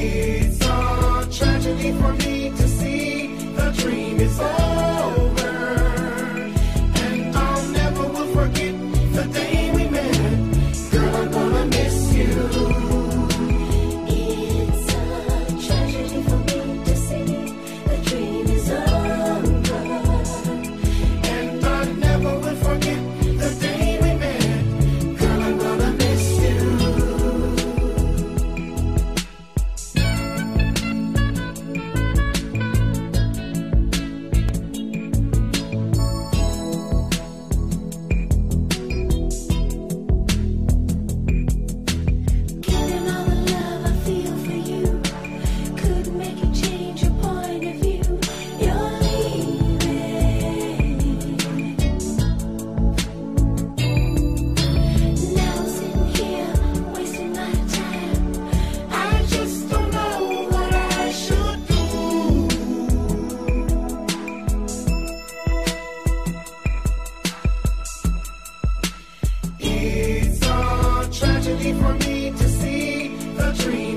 It's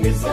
desire.